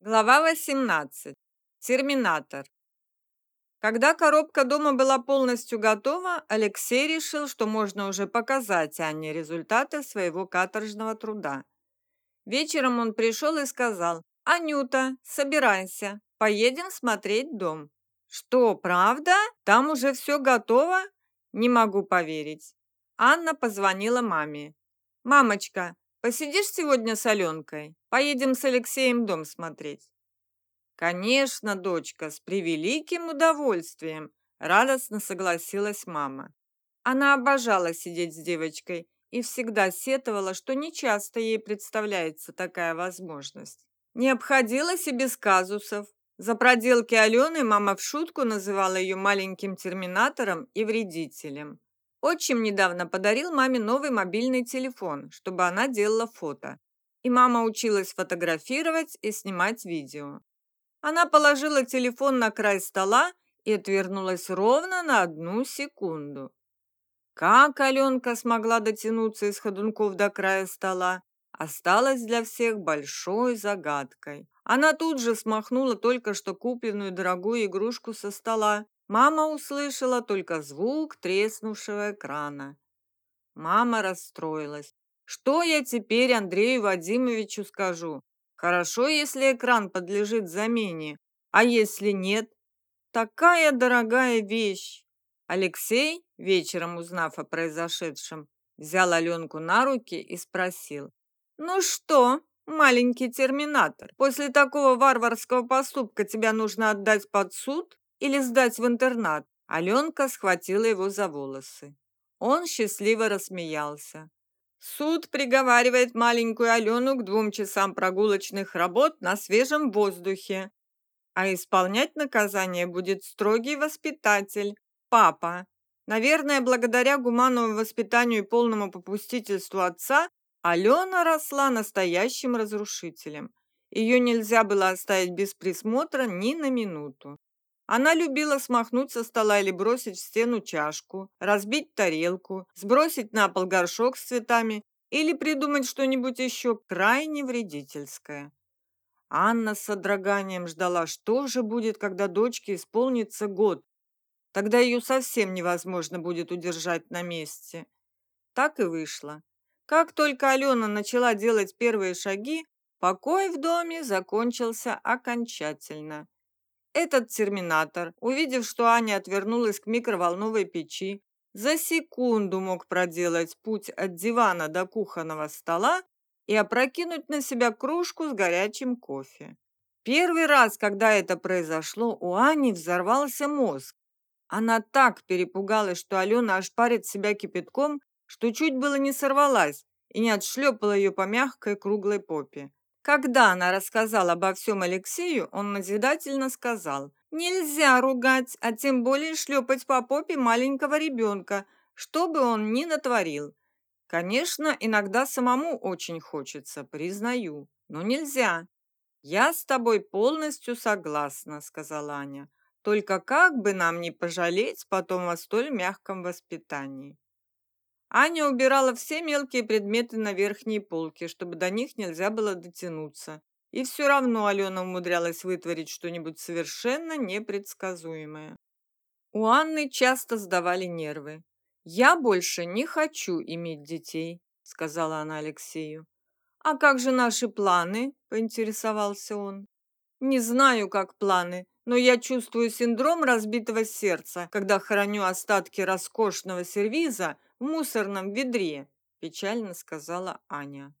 Глава 18. Терминатор. Когда коробка дома была полностью готова, Алексей решил, что можно уже показать Анне результаты своего каторжного труда. Вечером он пришел и сказал, «Анюта, собирайся, поедем смотреть дом». «Что, правда? Там уже все готово?» «Не могу поверить». Анна позвонила маме. «Мамочка, Посидишь сегодня с Аленкой? Поедем с Алексеем дом смотреть». «Конечно, дочка, с превеликим удовольствием», — радостно согласилась мама. Она обожала сидеть с девочкой и всегда сетовала, что нечасто ей представляется такая возможность. Не обходилась и без казусов. За проделки Алены мама в шутку называла ее маленьким терминатором и вредителем. Отчим недавно подарил маме новый мобильный телефон, чтобы она делала фото. И мама училась фотографировать и снимать видео. Она положила телефон на край стола и отвернулась ровно на одну секунду. Как Аленка смогла дотянуться из ходунков до края стола, осталось для всех большой загадкой. Она тут же смахнула только что купленную дорогую игрушку со стола Мама услышала только звук треснувшего экрана. Мама расстроилась. Что я теперь Андрею Вадимовичу скажу? Хорошо, если экран подлежит замене, а если нет? Такая дорогая вещь. Алексей, вечером узнав о произошедшем, взял Аленку на руки и спросил. «Ну что, маленький терминатор, после такого варварского поступка тебя нужно отдать под суд?» Или сдать в интернат?» Аленка схватила его за волосы. Он счастливо рассмеялся. «Суд приговаривает маленькую Алену к двум часам прогулочных работ на свежем воздухе, а исполнять наказание будет строгий воспитатель, папа. Наверное, благодаря гуманному воспитанию и полному попустительству отца Алена росла настоящим разрушителем. Ее нельзя было оставить без присмотра ни на минуту. Она любила смахнуть со стола или бросить в стену чашку, разбить тарелку, сбросить на пол горшок с цветами или придумать что-нибудь еще крайне вредительское. Анна с содроганием ждала, что же будет, когда дочке исполнится год. Тогда ее совсем невозможно будет удержать на месте. Так и вышло. Как только Алена начала делать первые шаги, покой в доме закончился окончательно. Этот терминатор, увидев, что Аня отвернулась к микроволновой печи, за секунду мог проделать путь от дивана до кухонного стола и опрокинуть на себя кружку с горячим кофе. Первый раз, когда это произошло, у Ани взорвался мозг. Она так перепугалась, что Алена ошпарит себя кипятком, что чуть было не сорвалась и не отшлепала ее по мягкой круглой попе. Когда она рассказала обо всем Алексею, он назидательно сказал, «Нельзя ругать, а тем более шлепать по попе маленького ребенка, что бы он ни натворил. Конечно, иногда самому очень хочется, признаю, но нельзя». «Я с тобой полностью согласна», — сказала Аня. «Только как бы нам не пожалеть потом о столь мягком воспитании». Аня убирала все мелкие предметы на верхние полки, чтобы до них нельзя было дотянуться. И все равно Алена умудрялась вытворить что-нибудь совершенно непредсказуемое. У Анны часто сдавали нервы. «Я больше не хочу иметь детей», — сказала она Алексею. «А как же наши планы?» — поинтересовался он. «Не знаю, как планы, но я чувствую синдром разбитого сердца, когда храню остатки роскошного сервиза в мусорном ведре», – печально сказала Аня.